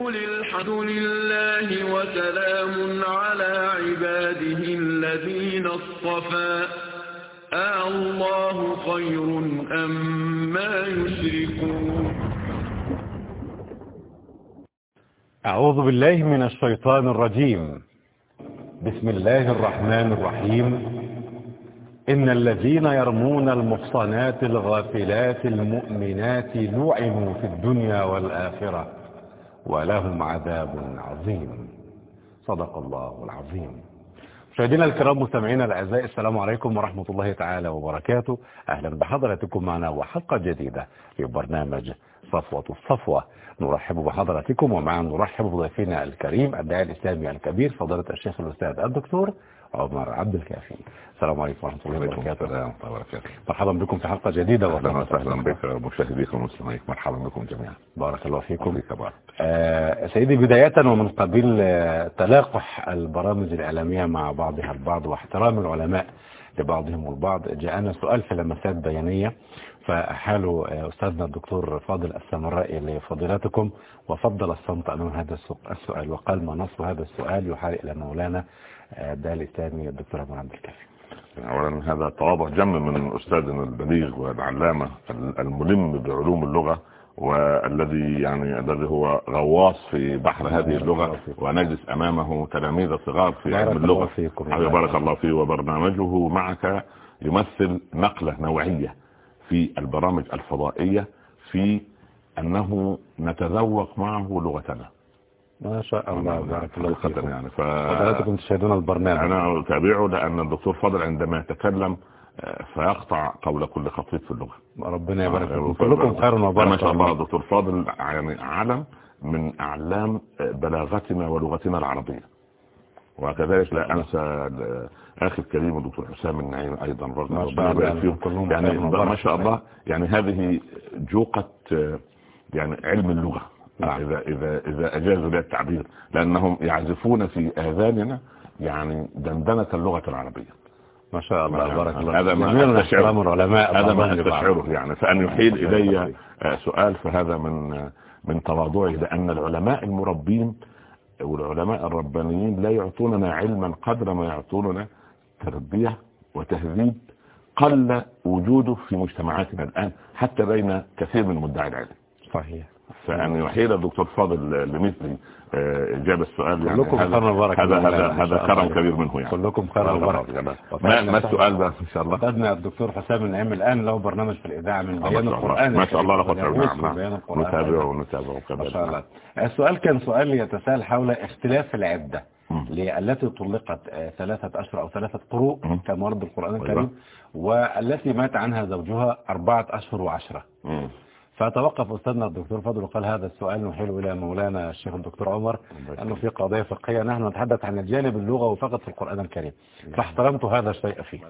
قل الحمد لله وسلام على عباده الذين اصطفى الله خير أم ما يشركون أعوذ بالله من الشيطان الرجيم. بسم الله الرحمن الرحيم. إن الذين يرمون المحصنات الغافلات المؤمنات لعنوا في الدنيا والآخرة. ولهم عذاب عظيم. صدق الله العظيم. مشاهدينا الكرام مستمعينا الأعزاء السلام عليكم ورحمة الله تعالى وبركاته. أهلا بحضراتكم معنا وحلقة جديدة في برنامج صفوة الصفوة. نرحب بحضراتكم ومعا نرحب بضيفنا الكريم الداعي الإسلامي الكبير فضيلة الشيخ الأستاذ الدكتور عمر عبد الكافي. السلام عليكم ورحمة الله وبركاته. مرحبا بكم في حلقة جديدة أهلا وسهلا بك مشاهديكم المسلمين مرحبا بكم جميعا. بارك الله فيكم. آه سيدي بداية ومن قبيل آه تلاقح البرامج الإعلامية مع بعضها البعض واحترام العلماء لبعضهم البعض. جاءنا سؤال في لمسات بيانية. فأحالوا أستاذنا الدكتور فاضل السمرائي لفضيلتكم. وفضل الصمت أمام هذا السؤال وقال ما نص هذا السؤال يحال إلى مولانا. ده الإسلامي الدكتور عمر عبد الكافي. اولا هذا تواضع جم من استاذنا البليغ والعلامة الملم بعلوم اللغة والذي يعني الذي هو غواص في بحر هذه اللغة ونجلس أمامه تلاميذ صغار في علم اللغة. بارك الله فيه وبرنامجه معك يمثل نقلة نوعية في البرامج الفضائية في أنه نتذوق معه لغتنا. ما شاء الله. بارك الله فيكم يعني. ف... حضراتكم تشاهدون البرنامج. أنا أتابعه لأن الدكتور فاضل عندما يتكلم فيقطع قول كل خطيب في اللغة. ربنا يبارك فيكم. كلكم خير وبركه ما شاء الله الدكتور فاضل يعني علم من أعلام بلاغتنا ولغتنا العربية. وكذلك لا أنسى أخي الكريم الدكتور حسام النعيم أيضا الله يعني ما شاء الله يعني هذه جوقة يعني علم اللغة. نعم. اذا اذا اذا أجازوا لي التعبير. لأنهم يعزفون في آذاننا يعني دندنة اللغة العربية. ما شاء الله. بارك الله هذا ما أستشعره. العلماء. هذا ما أستشعره يعني. فأن يحيل إلي سؤال فهذا من من تواضعي لأن العلماء المربين والعلماء الربانيين لا يعطوننا علما قدر ما يعطوننا تربية وتهذيب قل وجوده في مجتمعاتنا الآن حتى بين كثير من مدعي العلم. صحيح. فأن يحيل الدكتور فاضل لمثلي إجابة السؤال يعني كلكم خير وبركة هذا هذا هذا كرم كبير منه يعني. كلكم خير وبركة ما, ما السؤال بقى؟ إن شاء الله. أخذنا الدكتور حسام النعيم الآن له برنامج في الإذاعة من بيان القرآن. ما شاء الله لقد نعم نتابعه ونتابعه ما شاء الله. السؤال كان سؤال يتساءل حول اختلاف العدة التي طلقت ثلاثة أشهر أو ثلاثة قروء كما ورد القرآن الكريم والتي مات عنها زوجها أربعة أشهر وعشرة. فتوقف أستاذنا الدكتور فضل وقال هذا السؤال نحيل إلى مولانا الشيخ الدكتور عمر. أنه في قضية فقهية نحن نتحدث عن الجانب اللغة فقط في القرآن الكريم. فاحترمت هذا الشيء فيه.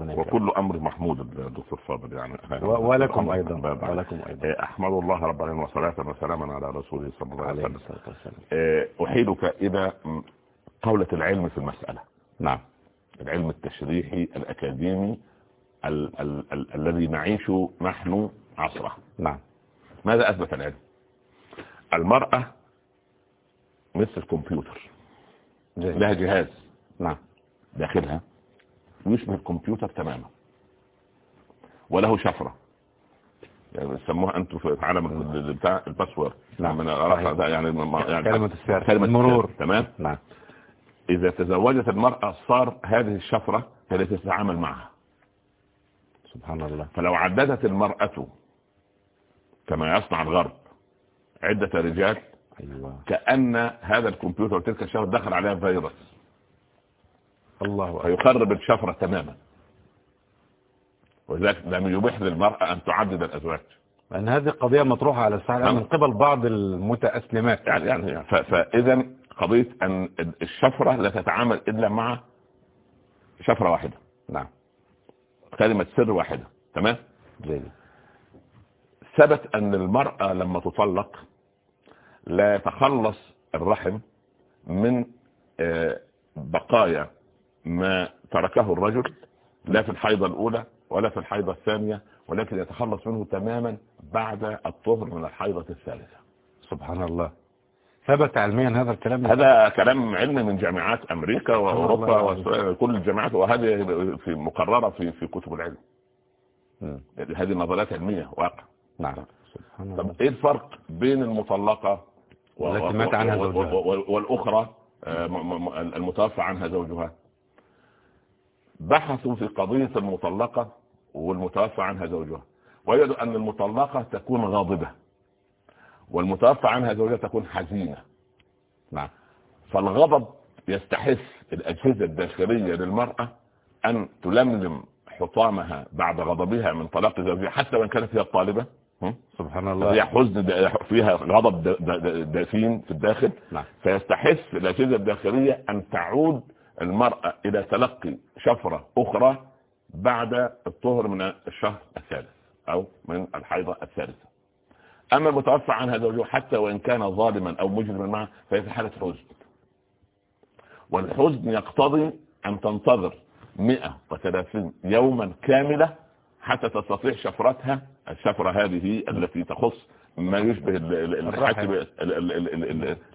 وكل أمر محمود الدكتور فاضل يعني. ولكم أيضا ولكم أيضا. أحمد الله رب العالمين وصلاة وسلاما على رسوله صلى الله عليه وسلم. أحيلك إلى قولة العلم في المسألة. نعم. العلم التشريحي الأكاديمي ال ال ال الذي نعيش نحن عصرة. نعم. ماذا أثبت العلم المرأة مثل الكمبيوتر. لها جهاز. نعم. داخلها. يشبه الكمبيوتر تماما. وله شفرة. يعني يسموها أنتم في عالم بتاع الباسورد. نعم. من يعني يعني كلمة السير كلمة المرور. تمام؟ نعم. إذا تزوجت المرأة صار هذه الشفرة التي تتعامل معها. سبحان الله. فلو عددت المرأة كما يصنع الغرب. عدة رجال أيوة. كأن هذا الكمبيوتر وتلك الشفرة دخل عليها فيروس الله فيخرب الشفرة تماما. ولذلك لم يبيح للمرأة أن تعدد الأزواج. لأن هذه قضية مطروحة على الساحة من قبل بعض المتأسلمات. يعني يعني فإذا قضية أن الشفرة لا تتعامل إلا مع شفرة واحدة. نعم. كلمة سر واحدة. تمام؟ زي ثبت أن المرأة لما تطلق لا يتخلص الرحم من بقايا ما تركه الرجل لا في الحيضة الأولى ولا في الحيضة الثانية ولكن يتخلص منه تماما بعد الطهر من الحيضة الثالثة. سبحان الله. ثبت علميا هذا الكلام؟ هذا كلام علمي من جامعات أمريكا وأوروبا. وكل الجامعات وهذه في مقررة في في كتب العلم. هذه نظريات علمية واقع. نعم. الله طب إيه الفرق بين المطلقة و- والتي مات عنها زوجها. والأخرى آه، المتوفى عنها زوجها؟ بحثوا في قضية المطلقة والمتوفى عنها زوجها. وجدوا أن المطلقة تكون غاضبة والمتوفى عنها زوجها تكون حزينة. نعم. فالغضب يستحث الأجهزة الداخلية للمرأة أن تلملم حطامها بعد غضبها من طلاق زوجها حتى وإن كانت هي الطالبة؟ سبحان فيها الله حزن دا- فيها غضب دا- دا- دا- دافين في الداخل. نعم. فيستحث الأجهزة الداخلية أن تعود المرأة إلى تلقي شفرة أخرى بعد الطهر من الشهر الثالث أو من الحيضة الثالثة. أما المتوفى عنها زوجها حتى وإن كان ظالما أو مجرما معه فهي في حالة حزن. والحزن يقتضي أن تنتظر 130 يوما كاملة حتى تستطيع شفرتها الشفرة هذه التي تخص ما يشبه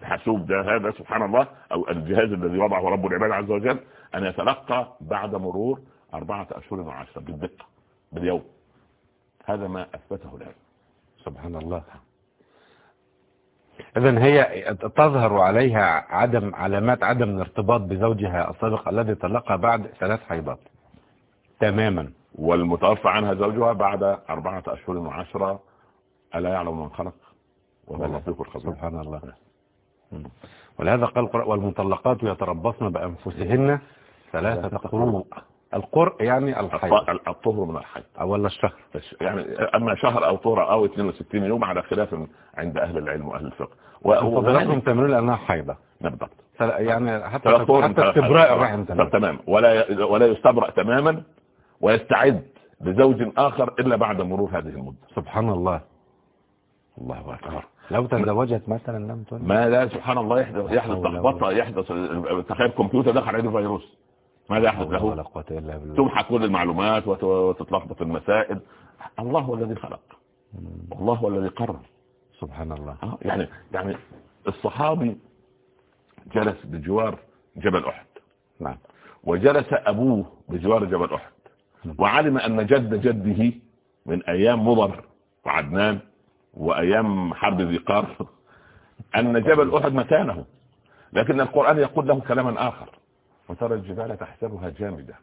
الحاسوب ده هذا سبحان الله أو الجهاز الذي وضعه رب العباد عز وجل. أن يتلقى بعد مرور أربعة أشهر وعشرة بالدقة باليوم. هذا ما أثبته العلم سبحان الله. إذا هي تظهر عليها عدم علامات عدم الارتباط بزوجها السابق الذي طلقها بعد ثلاث حيضات. تماما. والمتوفى عنها زوجها بعد أربعة أشهر وعشرة ألا يعلم من خلق؟ وهو اللطيف الخبير. سبحان الله. مم. ولهذا قال القرآن والمطلقات يتربصن بأنفسهن ثلاثة قروء القرء يعني الحيض الط- الطهر من الحيض ولا الشهر؟ يعني أما شهر أو طهر أو 62 يوم على خلاف عند أهل العلم وأهل الفقه. و- فضلاتهم وهذه- تمرين لأنها حيضة. بالضبط. فل- يعني حتى حتى استبراء الرحم تمام. تمام ولا ولا يستبرأ تماما. ويستعد لزوج آخر إلا بعد مرور هذه المدة. سبحان الله. الله أكبر. لو تزوجت مثلا لم تولد ما لا سبحان الله يحدث يحدث لخبطة يحدث تخيل كمبيوتر دخل عليه فيروس. ماذا يحدث له. تمحى كل المعلومات وت- وتتلخبط المسائل. الله هو الذي خلق. الله هو الذي قرر. سبحان الله. آه، يعني يعني الصحابي جلس بجوار جبل أحد. نعم. وجلس أبوه بجوار جبل أحد. وعلم أن جد جده من أيام مضر وعدنان وأيام حرب ذي قار أن جبل أحد مكانه لكن القرآن يقول له كلاما آخر وترى الجبال تحسبها جامدة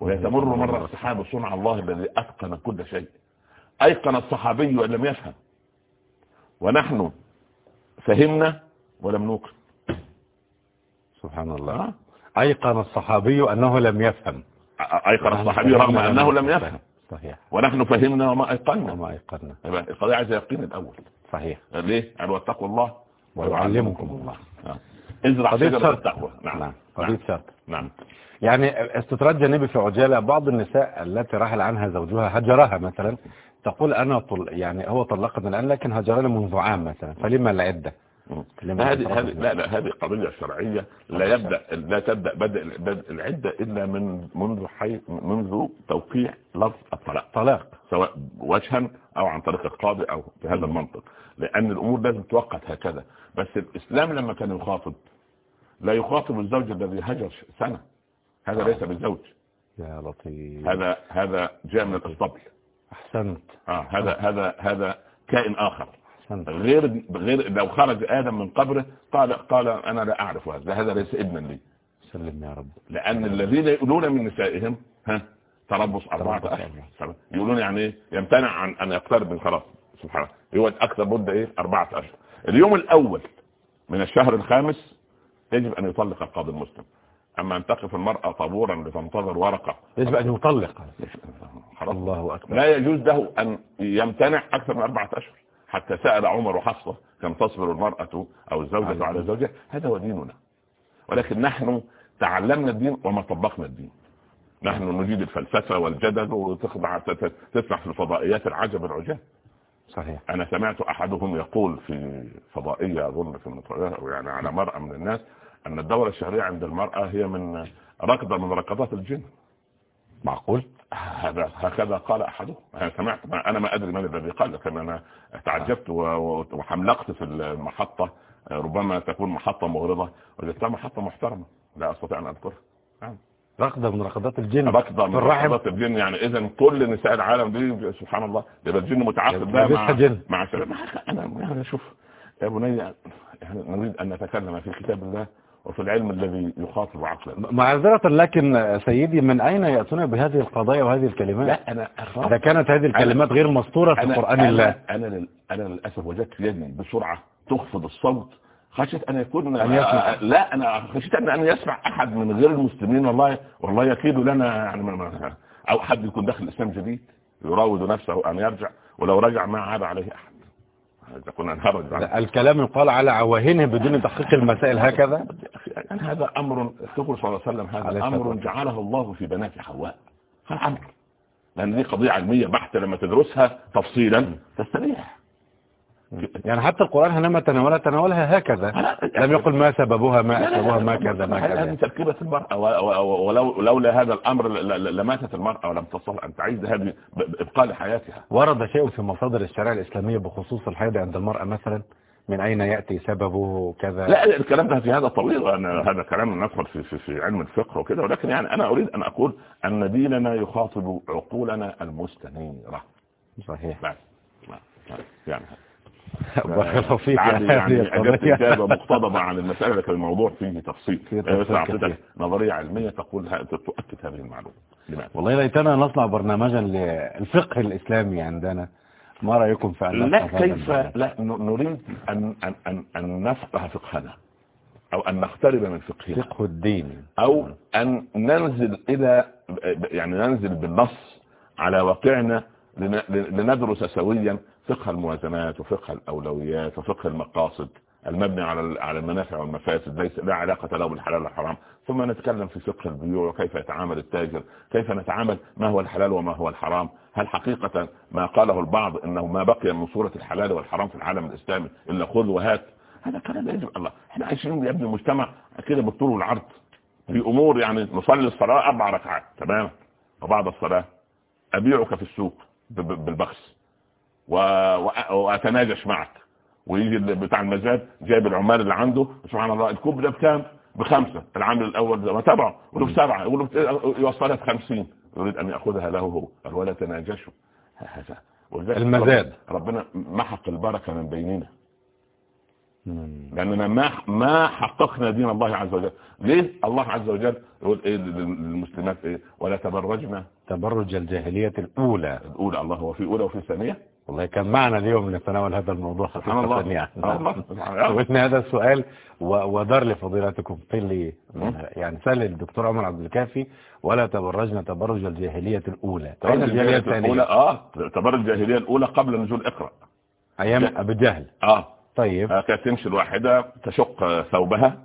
وهي تمر مر السحاب صنع الله الذي أتقن كل شيء. أيقن الصحابي وإن لم يفهم. ونحن فهمنا ولم نوقن. سبحان الله. أيقن الصحابي أنه لم يفهم. أيقن الصحابي رغم أنه لم يفهم. صحيح ونحن فهمنا وما أيقنا وما أيقنا يبقى القضية عايزة يقين الأول. صحيح. ليه؟ قال واتقوا الله ويعلمكم الله. آه. ازرع شجرة شرط. التقوى. نعم. نعم نعم. قضية شرط. نعم. يعني استطراد جانبي في عجالة بعض النساء التي رحل عنها زوجها هجرها مثلا تقول أنا طل يعني هو طلقني الآن لكن هجرني منذ عام مثلا فلما. لما هذه هذه لا لا هذه قضية شرعية لا يبدأ لا تبدأ بدء بدء العدة إلا من منذ حي منذ توقيع لفظ الطلاق. طلاق سواء وجها أو عن طريق القاضي أو بهذا المنطق. لأن الأمور لازم توقت هكذا. بس الإسلام لما كان يخاطب لا يخاطب الزوج الذي هجر سنة. هذا ليس بالزوج. يا لطيف. هذا هذا جاء من الاسطبل أحسنت. آه هذا هذا هذا كائن آخر. غير غير لو خرج آدم من قبره قال قال أنا لا أعرف هذا هذا ليس ابنا لي. سلم يا رب. لأن الذين يقولون من نسائهم ها تربص أربعة أشهر. يقولون يعني إيه يمتنع عن أن يقترب من خلاص سبحان الله. يقعد أكثر مدة إيه؟ أربعة أشهر. اليوم الأول من الشهر الخامس يجب أن يطلق القاضي المسلم. أما أن تقف المرأة طابورا لتنتظر ورقة. يجب أن يطلق. الله أكبر. لا يجوز له أن يمتنع أكثر من أربعة أشهر. حتى سأل عمر وحفصة كم تصبر المرأة أو الزوجة على زوجها هذا هو ديننا. ولكن نحن تعلمنا الدين وما طبقنا الدين. نحن نجيد الفلسفة والجدل وتخضع تسمع في الفضائيات العجب العجاب. صحيح. أنا سمعت أحدهم يقول في فضائية أظن في أو يعني على مرأة من الناس أن الدورة الشهرية عند المرأة هي من ركضة من ركضات الجن. معقول؟ هذا هكذا قال أحدهم. أنا سمعت ما أنا ما أدري من الذي قال لكن أنا تعجبت وحملقت في المحطة. ربما تكون محطة مغرضة وجدتها محطة محترمة لا أستطيع أن اذكرها رقدة من رقدات الجن. ركضه في من ركضات الجن يعني اذا كل نساء العالم دي سبحان الله يبقى الجن متعاقد بقى لبسها مع جن. مع شباب. أنا يعني شوف يا بني يعني نريد أن نتكلم في كتاب الله. وفي العلم الذي يخاطب عقلنا معذرة لكن سيدي من أين يأتون بهذه القضايا وهذه الكلمات؟ لا أنا إذا كانت هذه الكلمات غير مسطورة في أنا قرآن أنا الله. أنا, لل- أنا للأسف وجدت يدي بسرعة تخفض الصوت. خشيت أن يكون أن يسمع. آه، لا أنا خشيت أن أن يسمع أحد من غير المسلمين والله والله يكيد لنا يعني أو حد يكون داخل الإسلام جديد يراود نفسه أن يرجع ولو رجع ما عاد عليه أحد. إذا كنا نهرج عن الكلام يقال على عواهنه بدون تحقيق المسائل هكذا؟ يعني هذا أمر تقول صلى الله عليه وسلم هذا أمر. جعله الله في بنات حواء. هذا أمر. لأن دي قضية علمية بحتة لما تدرسها تفصيلا تستريح. يعني حتى القرآن حينما تناولها تناولها هكذا. لم يقل ما سببها ما أسببها ما كذا ما هذه كذا. تركيبة المرأة؟ و- و- ولو لولا هذا الأمر لماتت المرأة ولم تصل أن تعيش هذه ب- بإبقاء لحياتها ورد شيء في مصادر الشريعة الإسلامية بخصوص الحيض عند المرأة مثلا؟ من أين يأتي سببه كذا؟ لا الكلام ده في هذا طويل وأنا هذا كلام ندخل في, في, في علم الفقه وكده. ولكن يعني أنا أريد أن أقول أن ديننا يخاطب عقولنا المستنيرة. صحيح. بس يعني بارك الله فيك يعني يعني أجبت. إجابة مقتضبة عن المسألة لكن الموضوع فيه تفصيل بس أعطيتك كثير. نظرية علمية تقول تؤكد هذه المعلومة؟ والله ليتنا نصنع برنامجا للفقه الإسلامي عندنا ما رأيكم في أن لا كيف؟ لا نريد أن, أن, أن, أن نفقه فقهنا أو أن نقترب من فقهنا فقه الدين أو أن ننزل إلى يعني ننزل بالنص على واقعنا لن- لندرس سويا فقه الموازنات وفقه الأولويات وفقه المقاصد المبني على على المنافع والمفاسد ليس لا علاقة له بالحلال والحرام. ثم نتكلم في فقه البيوع وكيف يتعامل التاجر كيف نتعامل ما هو الحلال وما هو الحرام؟ هل حقيقة ما قاله البعض إنه ما بقي من صورة الحلال والحرام في العالم الإسلامي إلا خذ وهات؟ هذا كلام يجب الله إحنا عايشين يا ابني مجتمع كده بالطول والعرض. في أمور يعني نصلي الصلاة أربع ركعات تمام؟ وبعد الصلاة أبيعك في السوق بالبخس. وأتناجش معك. ويجي بتاع المزاد جايب العمال اللي عنده سبحان الله الكوب ده بكام؟ بخمسة. العامل الأول ده ما تبعه يقول له بسبعة يقول له يوصلها بخمسين. يريد أن يأخذها له هو. قال ولا تناجشوا هذا. المزاد. ربنا محق البركة من بيننا. لأننا ما ما حققنا دين الله عز وجل. ليه؟ الله عز وجل يقول إيه للمسلمات إيه؟ ولا تبرجنا. تبرج الجاهلية الأولى. الأولى. الله هو في أولى وفي ثانية. والله كان معنا اليوم نتناول هذا الموضوع سبحان الله. يعني. وإن هذا السؤال ودار لفضيلتكم قيل لي يعني سأل الدكتور عمر عبد الكافي ولا تبرجنا تبرج الجاهلية الأولى. أين الجاهلية الأولى آه تبرج الجاهلية الأولى قبل نزول إقرأ. أيام أبي جهل. آه. طيب. آه، كانت تمشي الواحدة تشق ثوبها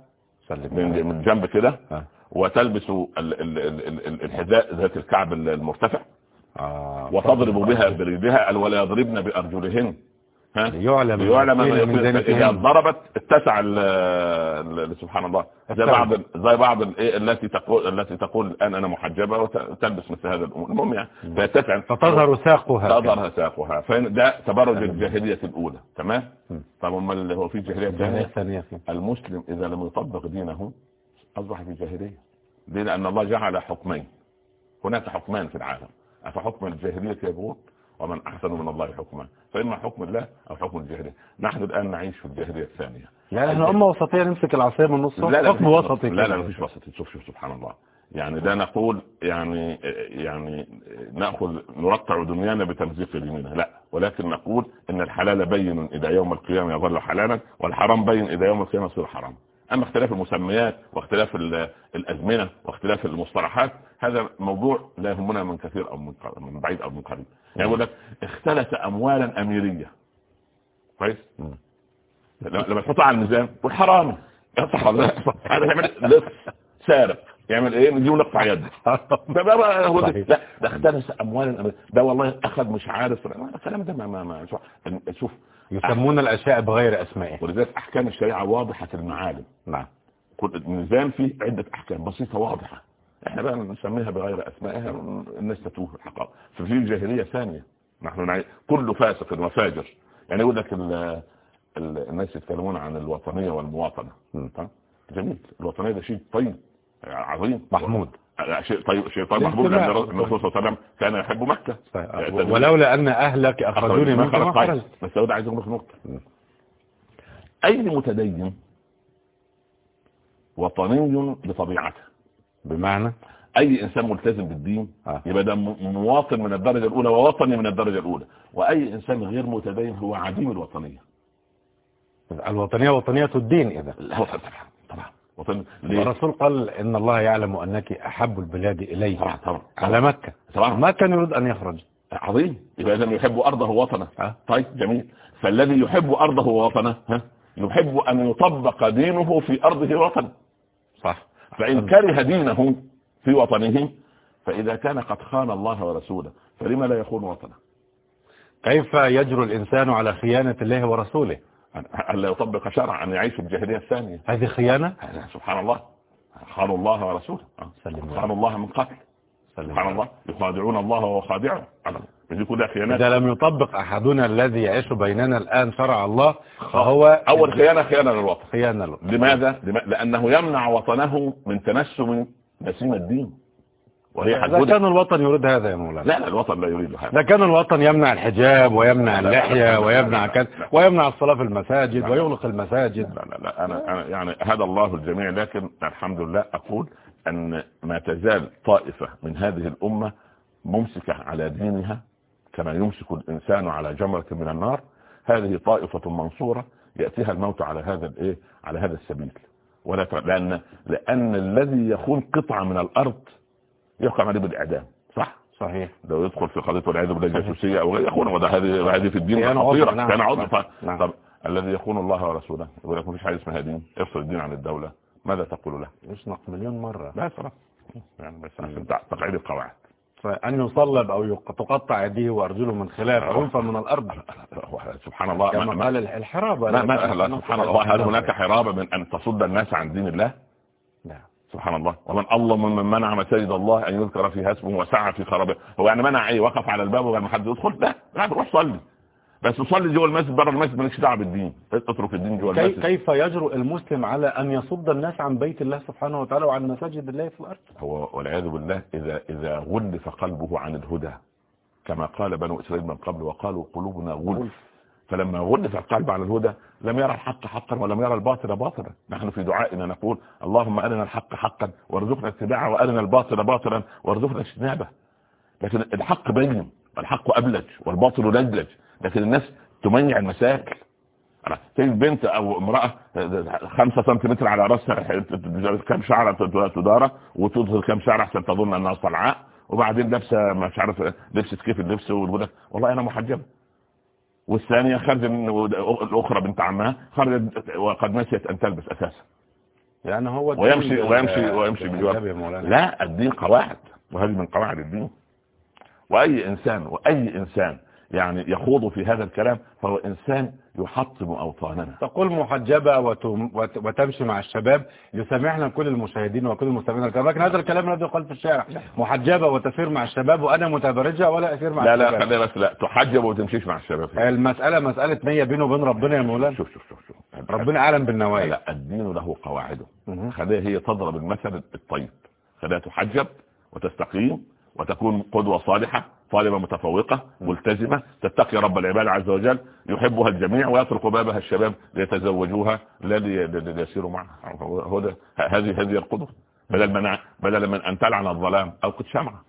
من من جنب كده آه. وتلبس ال- ال- ال- ال- ال- الحذاء ذات الكعب المرتفع. آه. وتضرب بها برجلها ولا يضربن بأرجلهن من يكون- ذلك إذا. ضربت اتسع سبحان الله. زي. بعض زي بعض الايه التي تقول التي تقول الان أنا محجبة وتلبس مثل هذا الأمور المهم يعني فيتسع فتظهر ساقها تظهر ساقها. فده تبرج الجاهلية الأولى. تمام؟ طب أمال اللي هو في جاهلية الجاهلية ثانية؟ الثانية فيه. المسلم إذا لم يطبق دينه أصبح في جاهلية. ليه؟ لأن الله جعل حكمين. هناك حكمان في العالم. أفحكم الجاهليه يبغون ومن أحسن من الله حكما؟ فاما حكم الله أو حكم الجاهليه نحن الآن نعيش في الجاهليه الثانية. لا إحنا أمة وسطية نمسك العصاية من النص. لا لا حكم وسطي لا لا. مفيش وسطي. شوف شوف سبحان الله. يعني ده نقول يعني يعني نأخذ نرقع دنيانا بتمزيق يمينها لا ولكن نقول إن الحلال بين إلى يوم القيامة يظل حلالا والحرام بين إلى يوم القيامة يصير حرام. أما اختلاف المسميات واختلاف ال- الأزمنة واختلاف المصطلحات هذا موضوع لا يهمنا من كثير أو من بعيد أو من قريب. يعني يقول لك اختلس اموالا أميرية. كويس؟ لما تحطها على الميزان لا؟ هذا يعمل لص سارق. يعمل إيه؟ نجيب نقطع يده. ده بقى هو. لا ده اختلس اموالا ده والله أخذ مش عارف. الكلام ده ما ما, ما شوف- يسمون الأشياء بغير أسمائها. ولذلك أحكام الشريعة واضحة المعالم. نعم. كل النظام فيه عدة أحكام بسيطة واضحة. إحنا بقى نسميها بغير أسمائها الناس تتوه الحقائق. ففي جاهليه ثانية. نحن نعي كل فاسق وفاجر. يعني يقول لك ال- ال- الناس يتكلمون عن الوطنية والمواطنة؟ جميل. الوطنية ده شيء طيب. عظيم محمود. شيء طيب شيء طيب محمود لأن الرسول صلى الله عليه وسلم كان يحب مكة. طيب. ولولا أن أهلك اخرجوني طيب. خرجت بس هو ده عايز أقول لك نقطة. أي متدين وطني بطبيعته بمعنى؟ أي إنسان ملتزم بالدين آه. يبقى ده مواطن من الدرجة الأولى ووطني من الدرجة الأولى. وأي إنسان غير متدين هو عديم الوطنية. الوطنية وطنية الدين إذا. طبعا طبعا. وطن الرسول قال إن الله يعلم أنك أحب البلاد اليه طبعا طبعا. على مكة. طبعا. ما كان يريد أن يخرج. عظيم. يبقى اذا يحب أرضه ووطنه. طيب جميل. فالذي يحب أرضه ووطنه ها؟ يحب أن يطبق دينه في أرضه ووطنه. صح. فإن كره دينه في وطنه فإذا كان قد خان الله ورسوله فلما لا يخون وطنه؟ كيف يجرؤ الإنسان على خيانة الله ورسوله؟ الا يطبق شرع أن يعيش في الجاهلية الثانية. هذه خيانة؟ سبحان الله. خانوا الله ورسوله. خانوا الله من قبل. سبحان الله. يخادعون الله وهو خادعهم دي كلها خيانات. إذا لم يطبق أحدنا الذي يعيش بيننا الآن شرع الله فهو أول خيانة خيانة للوطن. خيانة له لماذا؟ لما- لأنه يمنع وطنه من تنسم نسيم الدين. وهي إذا حدود كان الوطن يريد هذا يا مولانا لا لا الوطن لا يريد هذا كان الوطن يمنع الحجاب ويمنع اللحية ويمنع كذا. ويمنع الصلاة في المساجد. ويغلق المساجد لا لا لا أنا, أنا يعني هذا الله الجميع لكن الحمد لله أقول أن ما تزال طائفة من هذه الأمة ممسكة على دينها كما يمسك الإنسان على جمرة من النار هذه طائفة منصورة يأتيها الموت على هذا الإيه على هذا السبيل ولا لأن لأن الذي يخون قطعة من الأرض يحكم عليه بالإعدام. صح؟ صحيح. لو يدخل في قضية والعياذ بالله الجاسوسية أو غير يخون وده هذه هذه في الدين عضو، نعم. كان عضو. ف- نعم. طب الذي يخون الله ورسوله يقول لك مفيش حاجة اسمها دين. افصل الدين عن الدولة ماذا تقول له؟ يشنق مليون مرة. لا خلاص يعني بس عشان تقعيد القواعد. فأن يصلب أو تقطع يديه وأرجله من خلاف أو ينفى من الأرض. سبحان الله. ما- كما ما- قال الح- الحرابة. ما ما لا، سبحان الله. هل هناك حرابة من أن تصد الناس عن دين الله؟ نعم. سبحان الله. ومن الله من منع مساجد الله أن يذكر فيها اسمه وسعى في خرابه. هو يعني منع إيه؟ وقف على الباب وقال ما حد يدخل؟ لا. لا روح صلي بس صلي جوه المسجد بره المسجد مالكش دعوة بالدين. اترك الدين جوه المسجد. كيف يجرؤ المسلم على أن يصد الناس عن بيت الله سبحانه وتعالى وعن مساجد الله في الأرض؟ هو والعياذ بالله إذا إذا غلف قلبه عن الهدى كما قال بنو إسرائيل من قبل وقالوا قلوبنا غلف. فلما غلف القلب عن الهدى لم يرى الحق حقا ولم يرى الباطل باطلا. نحن في دعائنا نقول اللهم أرنا الحق حقا وارزقنا اتباعه وأرنا الباطل باطلا وارزقنا اجتنابه. لكن الحق بين الحق أبلج والباطل لجلج لكن الناس تميع المساكل. أنا تجد بنت أو امرأة خمسة سنتيمتر على رأسها كم شعرة تدارة وتظهر كم شعر عشان تظن أنها صلعاء وبعدين لابسة مش عارف لبست كيف اللبس لك والله أنا محجبة. والثانية خرج الأخرى بنت عمها خرجت وقد نسيت أن تلبس أساسا. يعني هو ويمشي ويمشي ويمشي بالحجاب بجوار يا مولانا. لا الدين قواعد وهذه من قواعد الدين. وأي انسان وأي إنسان يعني يخوض في هذا الكلام فهو إنسان يحطم أوطاننا. تقول محجبة وتم وت- وتمشي مع الشباب يسامحنا كل المشاهدين وكل المستمعين الكرام لكن هذا الكلام الذي يقال في الشارع محجبة وتسير مع الشباب وأنا متبرجة ولا أسير مع لا لا الشباب. خلينا بس لا تحجب وتمشيش مع الشباب. المسألة مسألة نية بينه وبين ربنا يا مولانا. شوف شوف شوف, شوف. ربنا أعلم بالنوايا. لا الدين له قواعده. خليها هي تضرب المثل الطيب. خليها تحجب وتستقيم وتكون قدوة صالحة. طالبة متفوقة ملتزمة تتقي رب العباد عز وجل يحبها الجميع ويطرق بابها الشباب ليتزوجوها لا لي- لي- ليسيروا معها. هو هو ده هذه هذه القدوة بدل من بدل من أن تلعن الظلام أو قد شمعة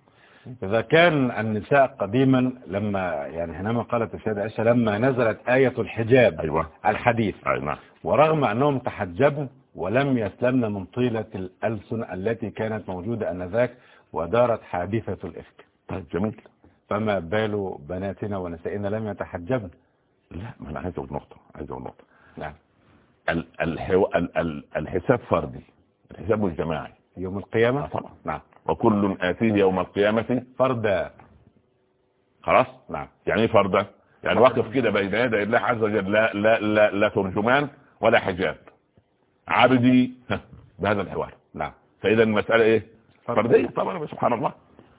إذا كان النساء قديما لما يعني حينما قالت السيدة عائشة لما نزلت آية الحجاب أيوه. الحديث. نعم. ورغم أنهم تحجبن ولم يسلمن من طيلة الألسن التي كانت موجودة أنذاك ودارت حادثة الإفك. طيب جميل. فما بال بناتنا ونسائنا لم يتحجبن. لا ما أنا عايز أقول نقطة عايز أقول نقطة. نعم. ال- الحو... ال... ال... الحساب فردي الحساب مش جماعي يوم آه القيامة طبعا. نعم. وكل آتيه يوم القيامة. فردا. خلاص؟ نعم. يعني إيه فردا؟ يعني واقف كده بين يدي الله عز وجل لا لا لا, لا ترجمان ولا حجاب. عبدي بهذا الحوار. نعم. فإذا المسألة إيه؟ فردية طبعا سبحان الله.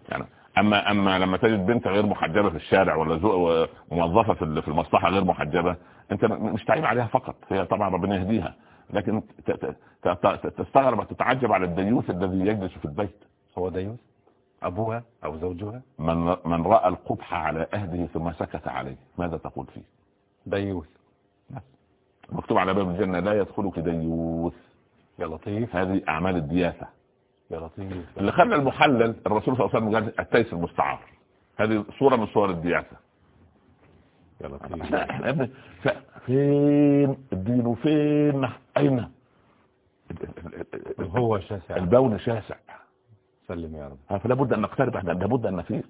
يعني أما أما لما تجد بنت غير محجبة في الشارع ولا موظفه في في المصلحة غير محجبة أنت مش تعيب عليها فقط هي طبعا ربنا يهديها لكن تستغرب وتتعجب على الديوث الذي يجلس في البيت. هو ديوث؟ أبوها أو زوجها؟ من من رأى القبح على أهله ثم سكت عليه ماذا تقول فيه؟ ديوث. مكتوب على باب الجنة لا يدخلك ديوث. يا لطيف. هذه أعمال الدياثة. اللي خلى المحلل الرسول صلى الله عليه وسلم قال التيس المستعار. هذه صورة من صور الدياسة. يا لطيف. إحنا فين؟ الدين وفين أين؟ هو شاسع. البون شاسع. سلم يا رب. فلا بد أن نقترب إحنا لابد أن نفيق.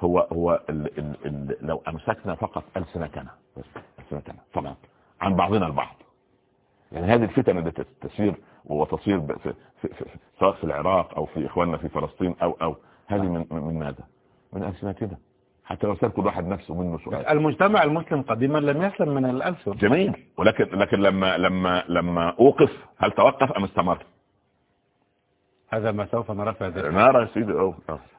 هو هو ال ال ال لو أمسكنا فقط ألسنتنا. ألسنتنا فقط. عن بعضنا البعض. يعني هذه الفتن التي تسير وتصير في في في سواء في العراق أو في إخواننا في فلسطين أو أو هذه من من ماذا؟ من السنتنا حتى لو سال كل واحد نفسه منه سؤال. المجتمع المسلم قديما لم يسلم من الألسن. جميل. ولكن لكن لما لما لما أوقف هل توقف أم استمر؟ هذا ما سوف نرى في هذا نرى يا سيدي. أوه.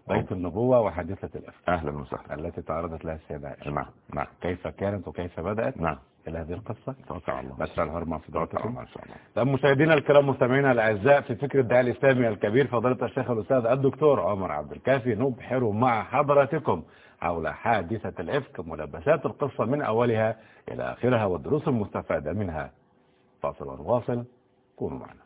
بيت النبوة وحادثة الأفك أهلا وسهلا. التي تعرضت لها السيدة عائشة نعم نعم. كيف كانت وكيف بدأت؟ نعم. إلى هذه القصة. توكل الله. بس الهرمة في الله إن شاء الله. طب مشاهدينا الكرام مستمعينا الأعزاء في فكر الدعاء الإسلامي الكبير فضيلة الشيخ الأستاذ الدكتور عمر عبد الكافي نبحر مع حضراتكم حول حادثة الإفك ملبسات القصة من أولها إلى آخرها والدروس المستفادة منها. فاصل ونواصل كونوا معنا.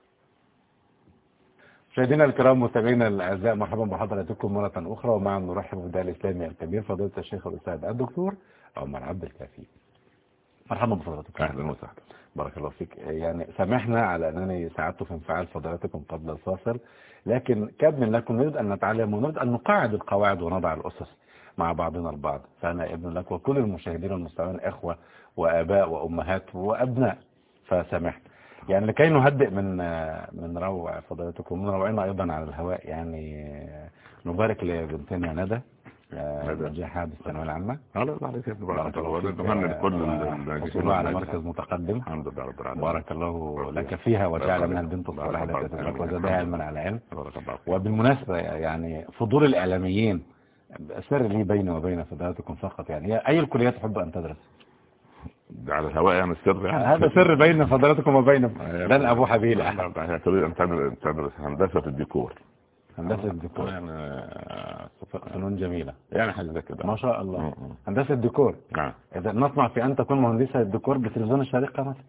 مشاهدينا الكرام متابعينا الأعزاء مرحبا بحضراتكم مرة أخرى ومع نرحب بالداعي الإسلامي الكبير فضيلة الشيخ الأستاذ الدكتور عمر عبد الكافي. مرحبا بفضلاتكم. أهلا وسهلا. بارك الله فيك. يعني سامحنا على أنني ساعدت في انفعال فضلاتكم قبل الفاصل لكن كابن لكم نريد أن نتعلم ونريد أن نقاعد القواعد ونضع الأسس مع بعضنا البعض. فأنا ابن لك وكل المشاهدين والمستمعين إخوة وآباء وأمهات وأبناء فسامحنا يعني لكي نهدئ من من روع فضيلتكم من روعنا أيضا على الهواء يعني نبارك لبنتنا ندى. نجاحها بالثانويه العامة. الله عليك. يا بارك الله نتمنى لكل على مركز متقدم. الحمد لله رب العالمين. بارك الله لك فيها وجعل منها البنت تترك وزادها علما على علم وبالمناسبة يعني فضول الإعلاميين سر لي بيني وبين فضيلتكم فقط يعني أي الكليات تحب أن تدرس؟ على الهواء يعني السر يعني. هذا سر بين فضيلتكم وبين لن ابو حبيل تريد أن تدرس هندسة الديكور. هندسة الديكور يعني فنون جميلة. يعني حاجة زي كده. ما شاء الله. هندسة الديكور نعم. إذا نطمع في أن تكون مهندسة الديكور بتلفزيون الشارقه مثلا.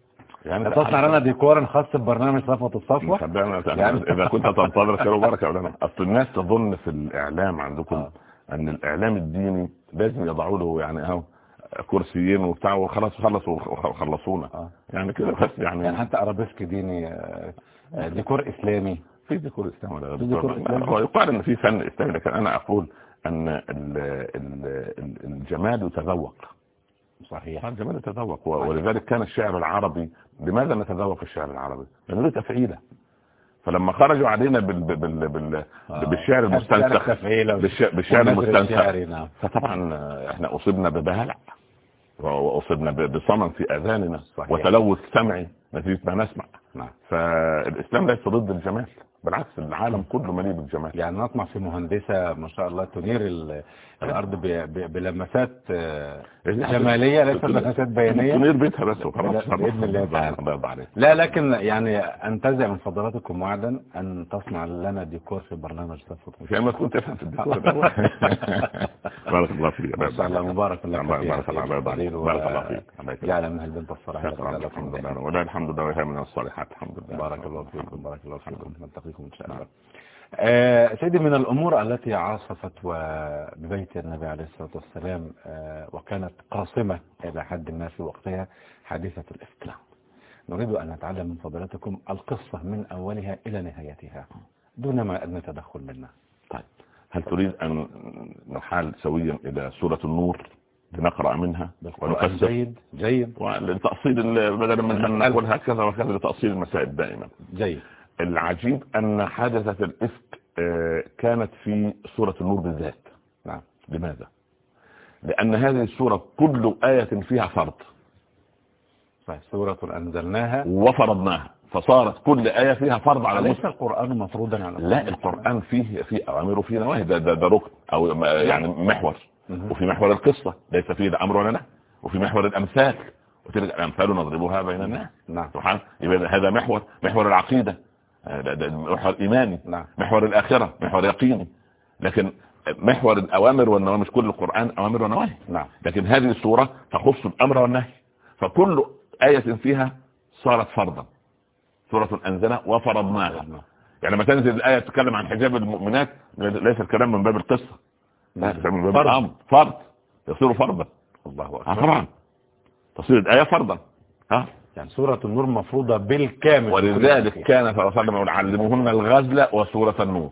يعني تصنع لنا ديكورا خاص ببرنامج صفوة الصفوة. يعني إذا كنت تنتظر خير وبركه ولا أصل الناس تظن في الإعلام عندكم آه. أن الإعلام الديني لازم يضعوا له يعني أهو كرسيين وبتاع وخلاص خلصوا وخلصونا. آه. يعني كده بس يعني. يعني حتى أرابيسك ديني ديكور إسلامي. في ديكور اسلامي ولا ديكور هو يقال إن في فن اسلامي لكن أنا أقول أن ال ال الجمال يتذوق صحيح. الجمال يتذوق ولذلك كان الشعر العربي لماذا نتذوق الشعر العربي؟ لأنه له تفعيله فلما خرجوا علينا بال بال بال آه. بالشعر المستنسخ بالشعر المستنسخ. نعم. فطبعا إحنا أصبنا ببهلع وأصبنا بصمم في أذاننا صحيح. وتلوث سمعي نتيجه ما نسمع. نعم. فالإسلام ليس ضد الجمال. بالعكس العالم كله مليء بالجمال. يعني نطمع في مهندسة ما شاء الله تنير الأرض بلمسات جمالية ليست لمسات بيانية. تنير بيتها بس وخلاص بإذن الله تعالى. لا لكن يعني أنتزع من فضلاتكم وعدا أن تصنع لنا ديكور في برنامج صفوة عشان ما تكون تفهم في الديكور. بارك الله فيك ما شاء الله مبارك الله بارك الله فيك بارك الله فيك. يعلم منها البنت الصالحة الحمد لله. ولا الحمد لله. وهي من الصالحات. الحمد لله. بارك الله فيكم. بارك الله فيكم. نلتقيكم إن شاء الله. آه سيدي من الأمور التي عاصفت ببيت النبي عليه الصلاة والسلام آه وكانت قاصمة إلى حد ما في وقتها حادثة الإفك نريد أن نتعلم من فضلاتكم القصة من أولها إلى نهايتها دون ما أدنى تدخل منا. طيب هل تريد أن نحال سويا إلى سورة النور لنقرأ منها ونفسر جيد جيد. ولتأصيل بدلا من أن نقول هكذا وكذا لتأصيل المسائل دائما. جيد. العجيب أن حادثة الإفك كانت في سورة النور بالذات. نعم لماذا؟ لأن هذه السورة كل آية فيها فرض. سورة أنزلناها. وفرضناها. فصارت كل آية فيها فرض على ليس المسلم. القرآن مفروضا على لا القرآن فيه فيه أوامر وفيه نواهي. ده, ده, ده ركن أو يعني محور. مهم. وفي محور القصة. ليس فيه لا أمر ولا نهي. وفي محور الأمثال. وتلك الأمثال نضربها بين الناس. نعم. سبحان. يبقى هذا محور. محور العقيدة. آه، ده, ده محور إيماني نعم. محور الآخرة محور يقيني. لكن محور الأوامر والنواهي مش كل القرآن أوامر ونواهي. نعم. لكن هذه السورة تخص الأمر والنهي. فكل آية فيها صارت فرضا. سورة أنزلها وفرضناها يعني لما تنزل الآية تتكلم عن حجاب المؤمنات ليس الكلام من باب القصة. لا الكلام من باب فرض. الأمر. فرض. يصير فرضا. الله آه أكبر طبعا. تصير الآية فرضا. ها؟ يعني سورة النور مفروضة بالكامل ولذلك كان صلى الله عليه وسلم يقول علموهن الغزل وسورة النور.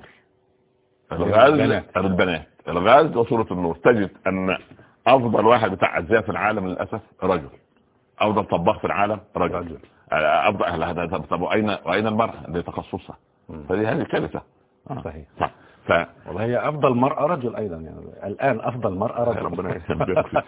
الغزل البنات. الغزل وسورة النور. تجد أن أفضل واحد بتاع أجزاء في العالم للأسف رجل. أفضل طباخ في العالم رجل. رجل. أفضل أهل هذا طب وأين وأين المرأة لتخصصها مم. فدي هذه كارثة. صحيح. صح ف والله هي أفضل مرأة رجل أيضا يعني. الآن أفضل مرأة رجل. ربنا يسلمك فيك.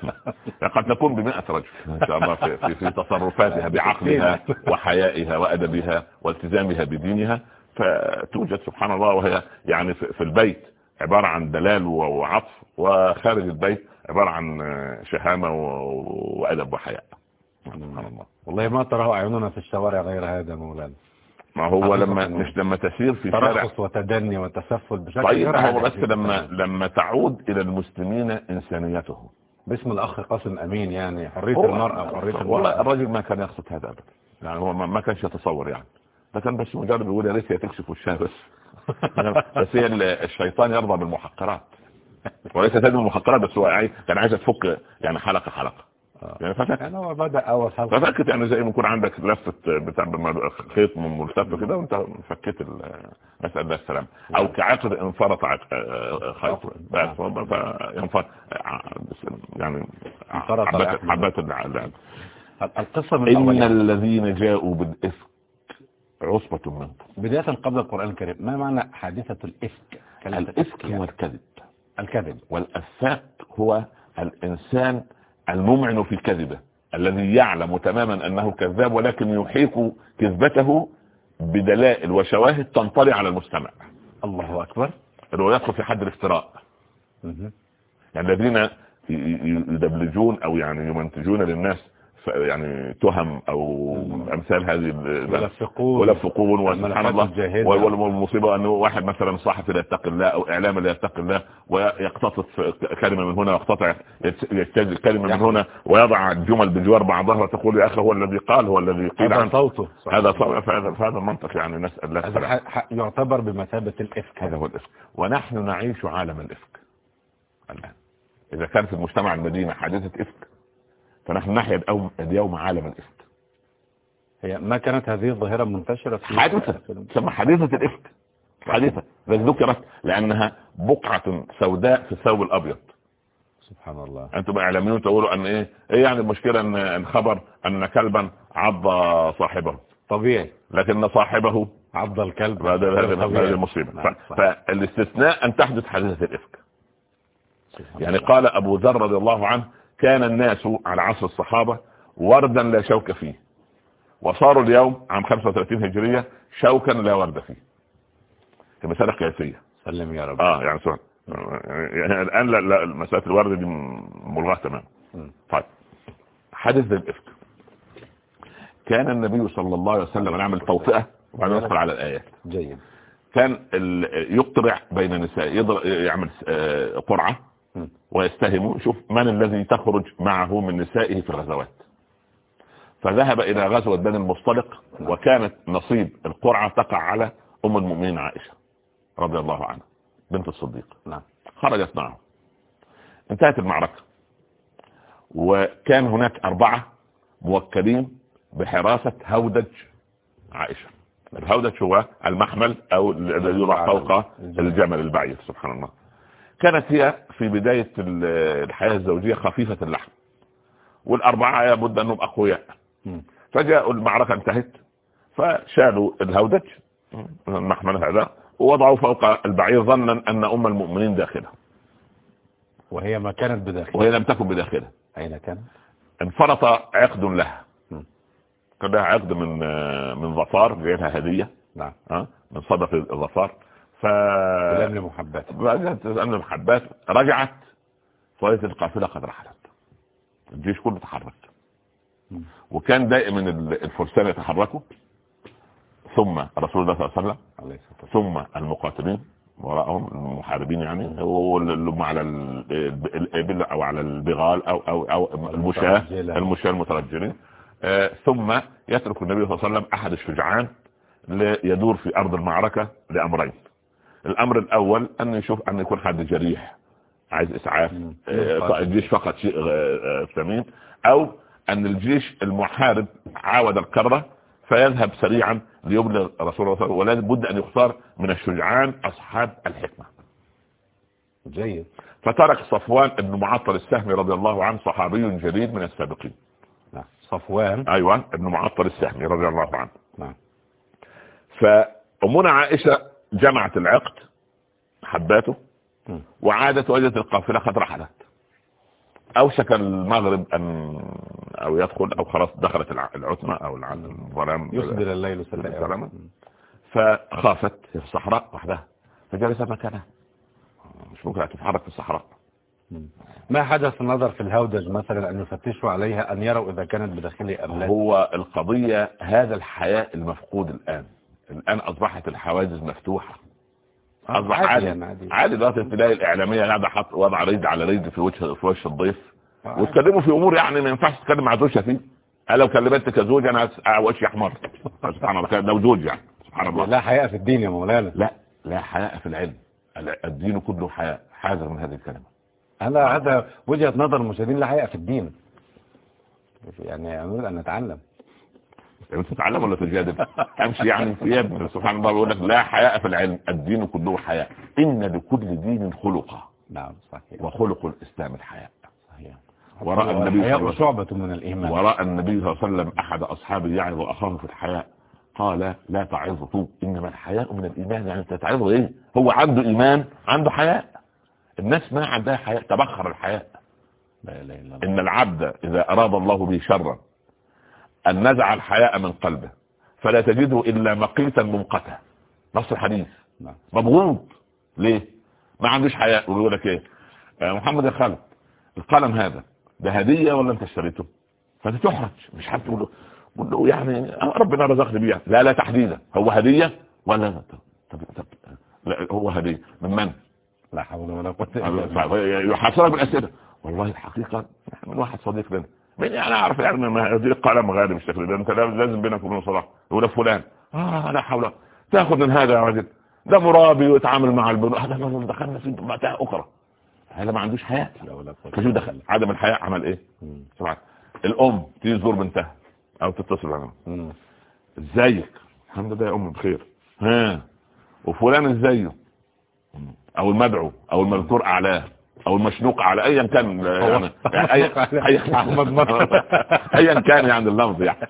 قد تكون بمئة رجل ان شاء الله في, في, في تصرفاتها بعقلها وحيائها وأدبها والتزامها بدينها. فتوجد سبحان الله وهي يعني في, في البيت عبارة عن دلال وعطف وخارج البيت عبارة عن شهامة و- وأدب وحياء. سبحان الله. والله ما تراه أعيننا في الشوارع غير هذا مولانا. ما هو لما. مش لما تسير في شارع وتدني وتسفل بشكل طيب هو بس لما. لما تعود إلى المسلمين انسانيتهم باسم الأخ قاسم أمين يعني حرية هو- المرأة وحرية والله الراجل ما كان يقصد هذا ابدا يعني هو ما كانش يتصور يعني كان بس مجرد بيقول يا ريت هي تكشف وشها بس بس هي ال- الشيطان يرضى بالمحقرات وليس تدري المحقرات بس هو عايز كان عايز تفك يعني حلقة حلقة. يعني ففك يعني هو بدأ أول حلقة. ففكت يعني زي ما يكون عندك لفه بتاع خيط من ملتف كده وانت فكيت المساله ده السلام. أو كعقد انفرط عق- خيط. نعم. فينفرط يعني حبات العقد. حبات الع- القصة من إن الذين جاءوا بالإفك عصبة منكم. بداية قبل القرآن الكريم ما معنى حادثة الإفك؟ الإفك هو يعني. الكذب الكذب. والأفاك هو الإنسان الممعن في كذبه الذي يعلم تماما أنه كذاب ولكن يحيق كذبته بدلائل وشواهد تنطلي على المستمع. الله أكبر. هو يدخل في حد الافتراء. يعني الذين يدبلجون أو يعني يمنتجون للناس يعني تهم أو أمثال هذه يلفقون ويلفقون وسبحان الله. الجاهزة. وال- والمصيبة انه واحد مثلا صحفي لا يتقي الله أو اعلامي لا يتقي الله ويقتطف كلمة من هنا ويقتطع يجتاز كلمة من يعني. هنا ويضع الجمل بجوار بعضها وتقول يا أخي هو الذي قال هو الذي قيل هذا صوته هذا فهذا المنطق يعني نسأل الله هذا يعتبر بمثابة الإفك. هذا هو الإفك. ونحن نعيش عالم الإفك الآن. إذا كان في المجتمع المدينة حادثة إفك فنحن نحيا اليوم- عالم الإفك. هي ما كانت هذه الظاهرة منتشرة في حادثة. تسمى حادثة الإفك. حادثة. ذكرت لأنها بقعة سوداء في الثوب الأبيض. سبحان الله. أنتم إعلاميون تقولوا أن إيه؟ إيه يعني المشكلة أن الخبر أن كلبا عض صاحبه. طبيعي. لكن صاحبه عض الكلب. هذا هذا طبيعي. هذه المصيبة نعم،. فالاستثناء أن تحدث حادثة الإفك. سبحان يعني. قال أبو ذر رضي الله عنه كان الناس على عصر الصحابة وردا لا شوك فيه. وصاروا اليوم عام 35 هجرية شوكا لا ورد فيه. في مسألة قياسية. سلم يا رب. آه يعني سؤال. يعني الآن لا, لا مسألة الورد دي ملغاة تماما. طيب. حدث الإفك. كان النبي صلى الله عليه وسلم نعمل توطئة وبعدين ندخل على الآيات جيد. كان يقطرع بين النساء يعمل آه، قرعة. مم. ويستهم يشوف من الذي تخرج معه من نسائه في الغزوات؟ فذهب إلى غزوة بني المصطلق وكانت نصيب القرعة تقع على أم المؤمنين عائشة رضي الله عنها بنت الصديق. نعم. خرجت معه. انتهت المعركة. وكان هناك أربعة موكلين بحراسة هودج عائشة. الهودج هو المحمل أو الذي يوضع فوق الجمل البعير سبحان الله. كانت هي في بداية ال- الحياة الزوجية خفيفة اللحم. والأربعة لابد أنهم أقوياء. فجاءوا المعركة انتهت. فشالوا الهودج. المحمل هذا. ووضعوا فوق البعير ظنا أن أم المؤمنين داخلة. وهي ما كانت بداخل وهي لم تكن بداخلة. أين كانت؟ انفرط عقد لها. كان لها عقد من من ظفار جاي لها هدية. نعم. من صدق الظفار. ف سلام لمحبات سلام لمحبات رجعت. فوجدت القافله قد رحلت. الجيش كله تحرك. وكان دائما الفرسان يتحركوا. ثم رسول الله صلى الله عليه وسلم. ثم المقاتلين. وراءهم المحاربين يعني. واللي على الإبل أو على البغال أو أو أو المشاة. المشاة المترجلين. آه ثم يترك النبي صلى الله عليه وسلم أحد الشجعان ليدور في أرض المعركة لأمرين. الأمر الأول أن يشوف أن يكون حد جريح عايز إسعاف آه الجيش فقط شيء آه ثمين. أو أن الجيش المحارب عاود الكرة فيذهب سريعا ليبلغ رسول الله ولا بد أن يختار من الشجعان أصحاب الحكمة. جيد. فترك صفوان ابن معطل السهمي رضي الله عنه صحابي جليل من السابقين. نعم. صفوان. أيوه ابن معطل السهمي رضي الله عنه. نعم. فامنا عائشة جمعت العقد حباته وعادت وجدت القافلة قد رحلت أوشك المغرب أن أو يدخل أو خلاص دخلت العتمة أو الظلام. يصدر الليل سلاما فخافت في الصحراء وحدها. فجلست مكانها. مش ممكن تتحرك في الصحراء. ما حدث النظر في الهودج مثلا أن يفتشوا عليها أن يروا إذا كانت بداخله أم لا؟ هو القضية هذا الحياء المفقود الآن. الآن أصبحت الحواجز مفتوحة. أصبح عادي عادي, عادي دلوقتي تلاقي الإعلامية قاعدة حط وضع ريد على ريد في وجه في وش الضيف. وتكلموا في أمور يعني ما ينفعش تتكلم مع زوجها فيه. أنا لو كلمتك كزوج أنا وشي احمر سبحان الله لو زوج يعني. سبحان الله. لا حياء في الدين يا مولانا. لا لا حياء في العلم. الدين كله حياء. حاذر من هذه الكلمة. أنا هذا وجهة نظر المشاهدين لا حياء في الدين. يعني نريد أن نتعلم. يعني تتعلم ولا تجادل؟ امشي يعني في ابن سبحان الله بيقول لك لا حياء في العلم الدين كله حياء. إن لكل دين خلقا. نعم صحيح. وخلق الإسلام الحياء. صحيح. وراء النبي صلى الله شعبة من الإيمان. وراء النبي صلى الله عليه وسلم أحد أصحابه يعظ أخاه في الحياء. قال لا تعظوا إنما الحياء من الإيمان. يعني تتعظوا إيه؟ هو عنده إيمان عنده حياء. الناس ما عندها حياء. تبخر الحياء. لا لا لا إن العبد إذا أراد الله به شرا أن نزع الحياء من قلبه. فلا تجده إلا مقيتا ممقتا. نص الحديث. مبغوض ليه؟ ما عندوش حياء. ويقول لك إيه؟ محمد الخالد القلم هذا. ده هدية ولا أنت اشتريته؟ فأنت تحرج. مش حد تقول له يعني ربنا رزقني بيها. لا لا تحديدا. هو هدية ولا طب طب لا هو هدية. من من؟ لا حول ولا قوة يحاصرك بالأسئلة. والله الحقيقة من واحد صديق لنا. من أنا أعرف يعني ما هذه القلم غالي بالشكل ده انت لازم بينك وبين صلاح يقول فلان. آه لا حول. تأخذ من هذا يا رجل. ده مرابي ويتعامل مع البنوك هذا ما دخلنا في متاهه أخرى. هذا ما عندوش حياة. فشو دخل عدم الحياة عمل إيه؟ طبعا الأم تيجي تزور بنتها أو تتصل عنها إزيك؟ الحمد لله يا أم بخير. ها. وفلان ازايه أو المدعو أو المذكور أعلاه. أو المشنوق على ايا كان يعني ايا كان. يعني اللفظ يعني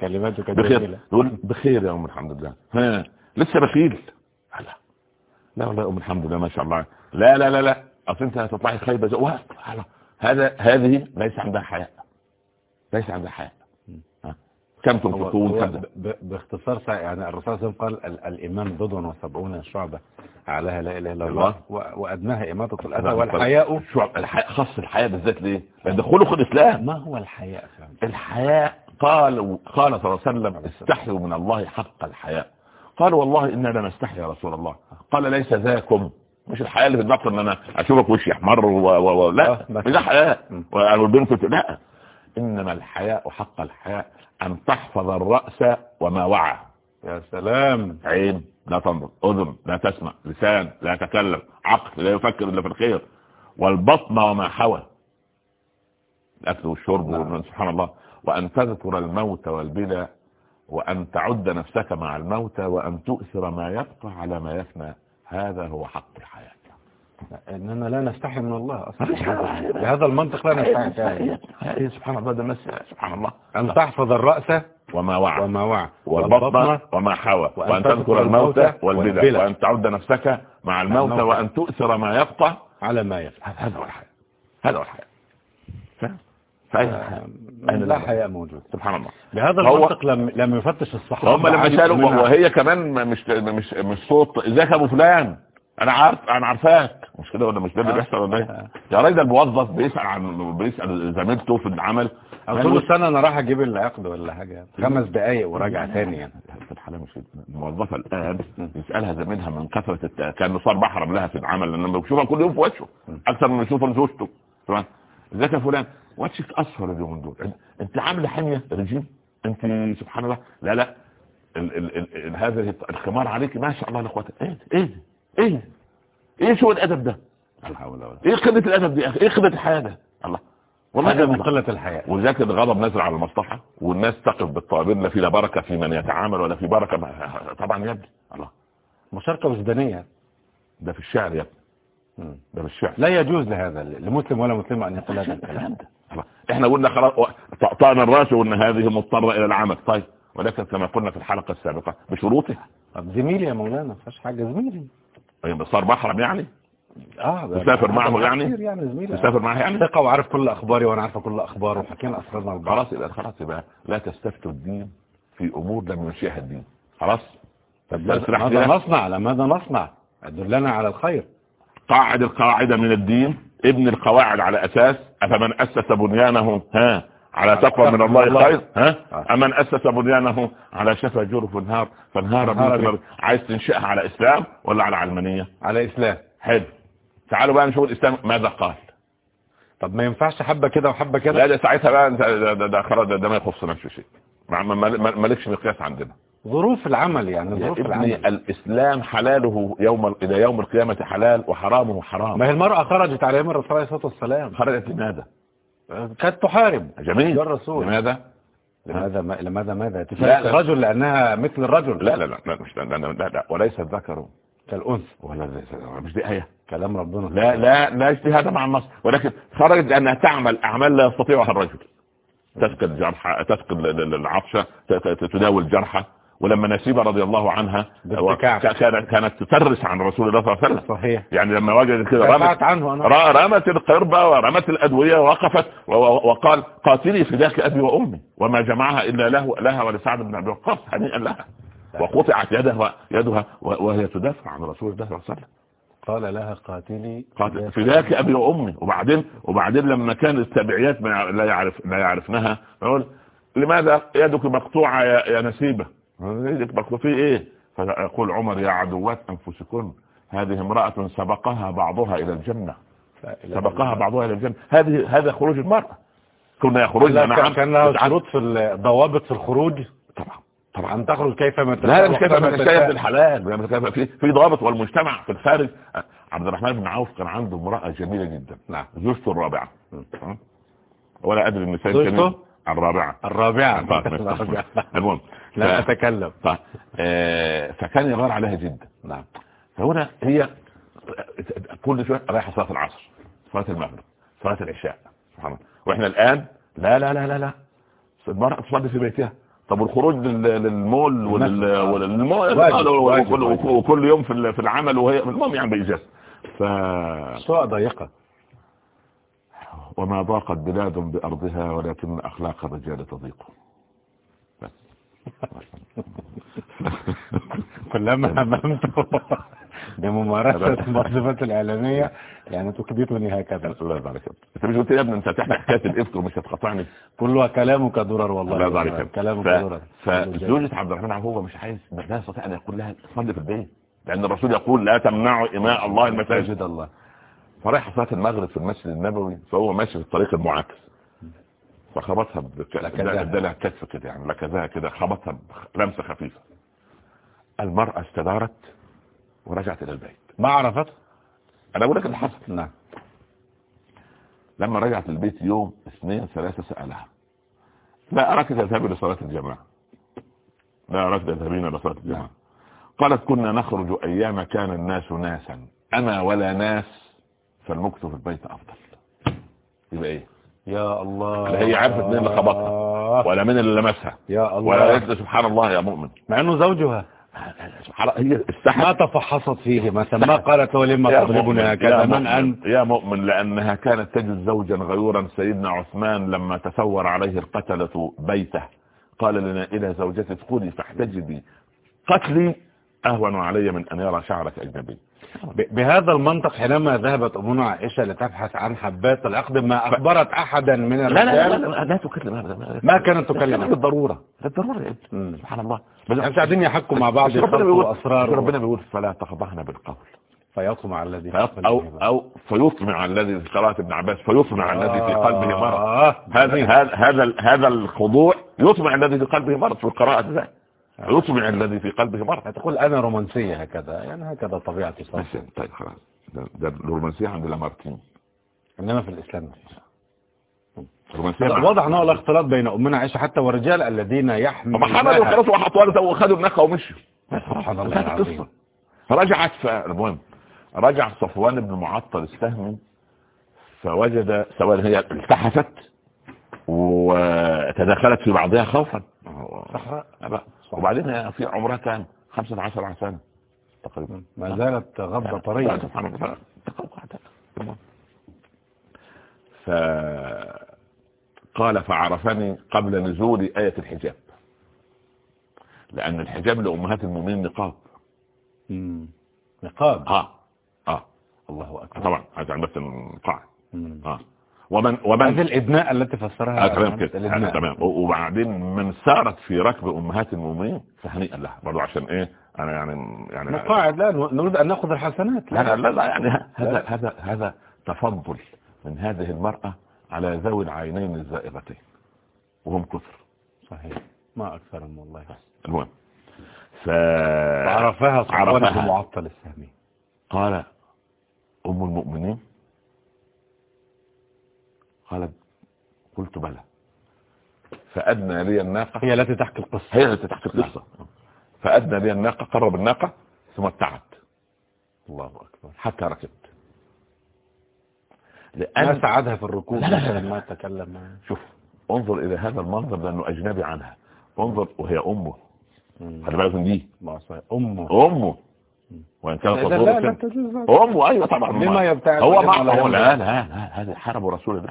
كلماته كانت بخير. يقول بخير يا أم الحمد لله. ها لسه بخيل. لا لا والله يا أم الحمد لله ما شاء الله. لا لا لا لا. أصل أنت هتطلعي خايبة هذا هذه ليس عندها حياء. ليس عندها حياء. كم تنفقون باختصار يعني الرسول صلى الله عليه وسلم قال الإيمان بضع وسبعون شعبة أعلاها لا إله إلا الله وأدناها اماطه الأذى والحياء. شعب الحياء خاص الحياء بالذات ليه؟ لأن ده خلق الاسلام ما هو الحياء الحياء قال قال صلى الله عليه وسلم استحيوا من الله حق الحياء. قالوا والله إنا لنستحي يا رسول الله. قال ليس ذاكم. مش الحياة اللي في الضغط إن أنا أشوفك وشي أحمر و... و... و... لا مش ده حياة والبنت لا. إنما الحياء حق الحياء أن تحفظ الرأس وما وعى. يا سلام! عين لا تنظر. أذن لا تسمع. لسان لا يتكلم عقل لا يفكر إلا في الخير. والبطن وما حوى. الأكل والشرب نعم. سبحان الله. وأن تذكر الموت والبلى وأن تعد نفسك مع الموتى وأن تؤثر ما يبقى على ما يفنى. هذا هو حق الحياة. اننا لا نستحي من الله أصلا. بهذا المنطق لا نستحي سبحان الله ده الناس سبحان الله. أن تحفظ الرأس وما وعى. وما وعى. والبطن وما حوى. وأن تذكر الموت والبدع. وأن تعد نفسك مع الموت وأن تؤثر ما يقطع على ما يفعل هذا هو الحياة. هذا هو الحياة. لا حياء موجود سبحان الله. بهذا المنطق لم لم يفتش الصحابة. هم لما منها. وهي كمان مش مش مش صوت ابو فلان. أنا عارف أنا عارفاك. مش كده ولا مش ده اللي آه. بيحصل ولا إيه. يا راجل الموظف بيسأل عن بيسأل زميلته في العمل. أو كل سنة أنا راح أجيب العقد ولا حاجة. خمس دقايق وراجع تاني يعني. في الحالة مش كده. الموظفة الآن يسألها زميلها من كثرة الت... كان صار محرم لها في العمل لأنه بيشوفها كل يوم في وشه أكثر من يشوفها زوجته. طبعا إزيك يا فلان؟ وشك أصفر اليومين دول. أنت عاملة حمية رجيم؟ أنت سبحان الله؟ لا لا. ال... ال... ال... ال... هذا الخمار عليك ما شاء الله لا قوة إيه؟ ده؟ إيه ده؟ إيه ده؟ إيه قلة الأدب دي يا أخي؟ إيه قلة الحياة ده؟ الله والله من قلة الحياة ولذلك الغضب نازل على المصلحة والناس تقف بالطوابير لا في لا بركة في من يتعامل ولا في بركة طبعا يا ابني الله مشاركة وجدانية ده في الشعر يا ابني. ده في الشعر لا يجوز لهذا لمسلم ولا مسلمة أن يقول هذا الكلام ده. إحنا قلنا خلاص طقطقنا الرأس وقلنا هذه مضطرة إلى العمل طيب ولكن كما قلنا في الحلقة السابقة بشروطها طب زميلي يا مولانا ما فيهاش حاجة زميلي صار محرم يعني؟ آه تسافر معه يعني؟ يعني تسافر معاه يعني؟ ثقة وعارف كل أخباري وأنا عارفة كل أخباره وحكينا أسرارنا لبعض خلاص يبقى خلاص يبقى لا تستفتوا الدين في أمور لم ينشئها الدين. خلاص؟ ماذا. نصنع؟ لماذا نصنع؟ دلنا على الخير. قاعد القاعدة من الدين ابن القواعد على أساس أفمن أسس بنيانه؟ ها على تقوى من الله خير. ها؟ أمن أسس بنيانه على شفا جرف نهار فانهار عايز تنشئها على إسلام ولا على علمانية؟ على إسلام. حلو. تعالوا بقى نشوف الإسلام ماذا قال. طب ما ينفعش حبة كده وحبة لا كده ده ساعتها بقى انت ده, ده, ده ده, ده ما يخص نفسه شيء. مالكش مقياس عندنا. ظروف العمل يعني ظروف العمل. الإسلام حلاله يوم ال- إلى يوم القيامة حلال وحرامه حرام ما هي المرأة خرجت على يوم الرسول عليه الصلاة والسلام. خرجت لماذا؟ كانت تحارب. جميل. الرسول. لماذا؟ لماذا ما لماذا ماذا؟ لا، تفرق لا. الرجل لأنها مثل الرجل. لا لا لا لا مش لا لا, لا, لا. وليس الذكر كالأنثى. ولا مش دي آية. كلام ربنا. لا لا لا اجتهاد مع النص. ولكن خرجت لأنها تعمل أعمال لا يستطيعها الرجل. تسقي ال- ال- العطشة ت- ت- تداوي الجرحى ولما نسيبة رضي الله عنها كانت كانت تدرس عن رسول الله صلى الله عليه وسلم. صحيح. يعني لما وجدت كده رمت عنه أنا. رمت القربة ورمت الأدوية ووقفت وقال قاتلي فداك أبي وأمي وما جمعها إلا له لها ولسعد بن أبي وقاص هنيئا لها. وقطعت يدها يدها وهي تدافع عن رسول الله صلى الله عليه وسلم. قال لها قاتلي قاتل فداك أبي وأمي. وبعدين وبعدين لما كان التابعيات ما لا يعرف لا يعرفنها يقول لماذا يدك مقطوعة يا, مقطوعه في إيه؟ فيقول عمر يا عدوات أنفسكن هذه امرأة سبقها بعضها إلى الجنة. سبقها بعضها إلى الجنة. هذه هذا خروج المرأة. كنا يخرجن لا، نعم كان لها شروط في الضوابط في الخروج. طبعا طبعا. أن تخرج كيفما تشاء لا مش مش تشاء. بالحلال في في ضوابط والمجتمع في الخارج. عبد الرحمن بن عوف كان عنده امرأة جميلة جدا. نعم. زوجته الرابعة؟ ولا أدري النساء زوجته؟ الرابعة. الرابعة. المهم. لا ف- أتكلم. ف- آه، فكان يغار عليها جدا. نعم. فهنا هي كل شوية رايحة صلاة العصر صلاة المغرب صلاة العشاء سبحان الله. وإحنا الآن لا لا لا لا لا. المرأة تصلي في بيتها. طب والخروج لل- للمول آه. وللمول وكل, يوم في في العمل وهي المهم يعني بإجازة ف سواء ضيقة؟ وما ضاقت بلاد بأرضها ولكن أخلاق الرجال تضيق بس كلما هممت بممارسة الوظيفة الإعلامية. يعني تكبتني هكذا. الله يبارك فيك. أنت مش قلت لي يا ابني أنت هتحكي حكايه الإفك ومش هتقاطعني. كلها كلامك درر والله. الله يبارك فيك. كلامك درر. فزوجة عبد الرحمن هو مش عايز لا يستطيع أن يقول لها صلي في البيت. لأن الرسول يقول لا تمنعوا إماء الله المساجد. مساجد الله. فرايح صلاة المغرب في المسجد النبوي فهو ماشي في الطريق المعاكس. فخبطها بك... لكذا. كتف كده يعني لكذا كده خبطها لمسة خفيفة. المرأة استدارت ورجعت إلى البيت. ما عرفت؟ أنا أقول لك اللي حصل نعم لما رجعت البيت يوم اثنين ثلاثة سألها. لا أراك تذهبي لصلاة الجماعة؟ لا أراك تذهبين لصلاة الجماعة؟ قالت كنا نخرج أيام كان الناس ناسا. أنا ولا ناس فالمكث في البيت أفضل. يبقى إيه؟ يا الله. لا هي عرفت مين اللي خبطها ولا مين اللي لمسها. يا ولا الله له سبحان الله يا مؤمن. مع إنه زوجها. هي ما تفحصت فيه مثلا ما قالت له لما تضربنا هكذا من أنت؟ يا مؤمن لأنها كانت تجد زوجا غيورا سيدنا عثمان لما تثور عليه القتلة بيته قال لنا إلى زوجتي ادخلي فاحتجبي قتلي أهون علي من أن يرى شعرك أجنبي. بهذا المنطق حينما ذهبت أمنا عائشة لتبحث عن حبات العقد ما أخبرت أحدا من الرجال لا لا لا, لا تكلم ما كانت تكلم؟ بالضرورة بالضرورة. سبحان الله. بس قاعدين يحكوا مع بعض يخلطوا أسرار ربنا بيقول فلا تخضعنا بالقول. فيطمع الذي أو أو فيطمع الذي قراءة ابن عباس. فيطمع آه الذي في قلبه مرض. آه. هذا هذا هذا الخضوع يطمع الذي في قلبه مرض في القراءة. ذا يطمع الذي في قلبه مرض. تقول أنا رومانسية هكذا. يعني هكذا طبيعتي صح. طيب خلاص. ده الرومانسية عند لامارتين. إنما في الإسلام واضح أنه الاختلاط بين أمنا عائشة حتى والرجال الذين يحملوا ما حملوا خلاص وحطوا وخدوا النخة ومشوا. سبحان الله العظيم. رجعت فالمهم رجع صفوان بن معطل السهمي فوجد سواء هي التحفت وتدخلت في بعضها خوفا. صحراء. وبعدين في عمرها كان 15 سنة تقريبا. ما زالت غضة طريقة فقال فعرفني قبل نزول آية الحجاب. لأن الحجاب لأمهات المؤمنين نقاب. نقاب. آه. آه. الله أكبر. طبعا هذا بس القاع آه. ومن ومن هذه الإدناء التي فسرها تمام كده. تمام. وبعدين من سارت في ركب أمهات المؤمنين فهنيئا لها. برضه عشان إيه؟ أنا يعني يعني نقاعد لا نريد أن نأخذ الحسنات. لا لا لا يعني هذا هذا هذا تفضل من هذه المرأة على ذوي العينين الزائغتين وهم كثر. صحيح. ما أكثرهم والله. المهم ف... عرفها صحوان معطل السهمي قال أم المؤمنين قالت قلت بلى. فأدنى لي الناقة. هي التي تحكي القصة. هي التي تحكي القصة. فأدنى لي الناقة قرب الناقة ثم ابتعد الله أكبر. حتى ركبت. لأن ما ساعدها في الركوب لا لا لا ما تكلم شوف انظر إلى هذا المنظر لأنه أجنبي عنها. انظر وهي أمه. خلي بالك دي. أمه. أمه. وإن كانت لا أمه أيوة طبعا لما يبتعد هو ما هو لا لا لا هذا حرب رسول الله.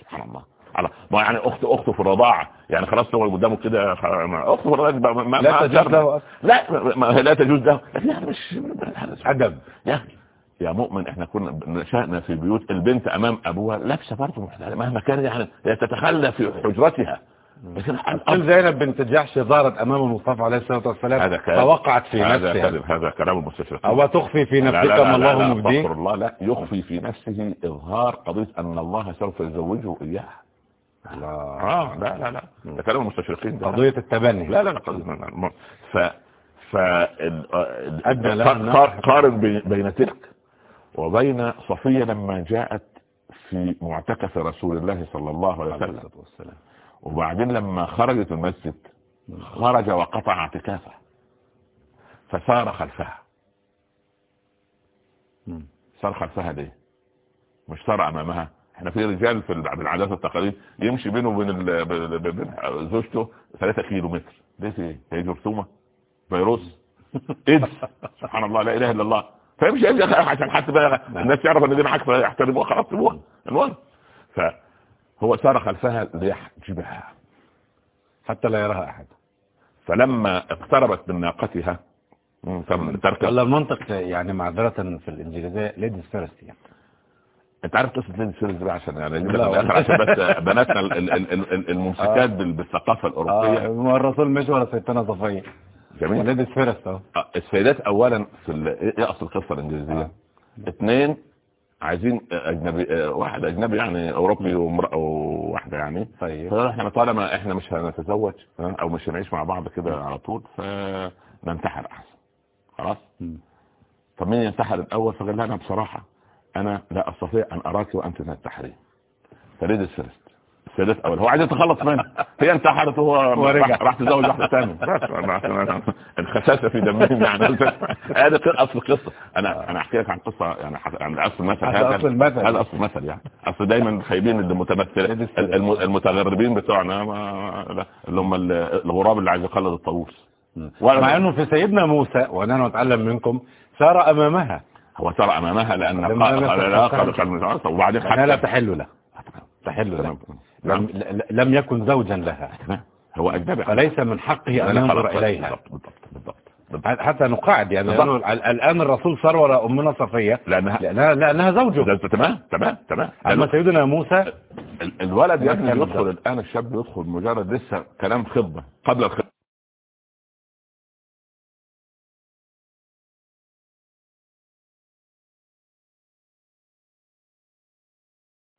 سبحان الله. على ما يعني أخت أخته في الرضاعة. يعني خلاص هو قدامه كده أخته في الرضاعة ما لا تجوز له لا ما لا تجوز له. يعني مش أدب. يا يا مؤمن إحنا كنا نشأنا في بيوت البنت أمام أبوها. لابسة برضه مهما كان يعني تتخلى في حجرتها. لكن زينب بنت جحش ظهرت أمام المصطفى عليه الصلاة والسلام فوقعت في هذا نفسها. هذا هذا كلام المستشرقين أو تخفي في نفسك ما الله مبديه الله لا يخفي في نفسه إظهار قضية أن الله سوف يزوجه اياها لا آه لا لا لا. ده كلام المستشرقين قضية التبني. لا لا لا قضيه ف ف قارن بين تلك وبين صفية لما جاءت في معتكف رسول الله صلى الله عليه وسلم. وبعدين لما خرجت المسجد خرج وقطع اعتكافه فسار خلفها. سار خلفها ليه؟ مش سار أمامها. إحنا في رجال في بالعادات والتقاليد يمشي بينه وبين زوجته 3 كيلو متر. ليه في هي جرثومة؟ فيروس؟ إيدز. سبحان الله لا إله إلا الله. فيمشي عشان حتى بقى الناس تعرف إن دي معاك فيحترموها خلاص سيبوها. المهم. فهو سار خلفها ليحجبها حتى لا يراها أحد. فلما اقتربت من ناقتها تركب المنطق يعني معذرة في الإنجليزية lady first يعني. أنت عارف قصة lady first دي عشان يعني عشان بس بناتنا المتمسكات آه. بالثقافة الأوروبية. آه. الرسول مش ولا سيدنا صفيه جميل. lady first اهو السيدات اولا في إيه اصل القصة الإنجليزية. آه. اثنين عايزين أجنبي واحد أجنبي يعني أوروبي وامراه وواحدة يعني. طيب. إحنا طالما إحنا مش هنتزوج أو مش هنعيش مع بعض كده على طول فننتحر أحسن. خلاص؟ طب مين ينتحر الأول؟ فقال أنا بصراحة أنا لا أستطيع أن أراك وأنت تنتحرين فريد السرست السادات أول. هو عايز يتخلص منها هي انتحرت وهو راح تزوج واحدة ثانية الخساسة في دمهم يعني. هذا أصل القصة أنا أنا أحكي لك عن قصة يعني عن أصل المثل هذا أصل المثل. هذا أصل المثل يعني. أصل دايما خايبين المتمثل المتغربين بتوعنا اللي هم الغراب اللي عايز يقلد الطاووس. مع إنه في سيدنا موسى وأنا نتعلم منكم سار أمامها. هو ترى أمامها لأن قال قال لا. قال وبعدين انها لا حتى تحل له. تحل له. لم, ل- لم يكن زوجا لها. هو أجنبي. فليس من حقه أن ينظر إليها. بالضبط بالضبط. حتى نقاعد يعني بالضبط. لأنه ال- الآن الرسول صار وراء أمنا صفية لانها لانها لأنها زوجه تمام تمام تمام اما سيدنا موسى ال- الولد يا ابني يدخل. الآن الشاب يدخل مجرد لسه كلام خطبه قبل الخطبه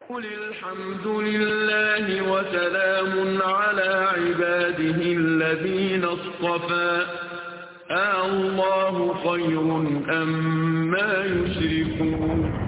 قل الحمد لله وسلام على عباده الذين اصطفى آه الله خير أم ما يشركون.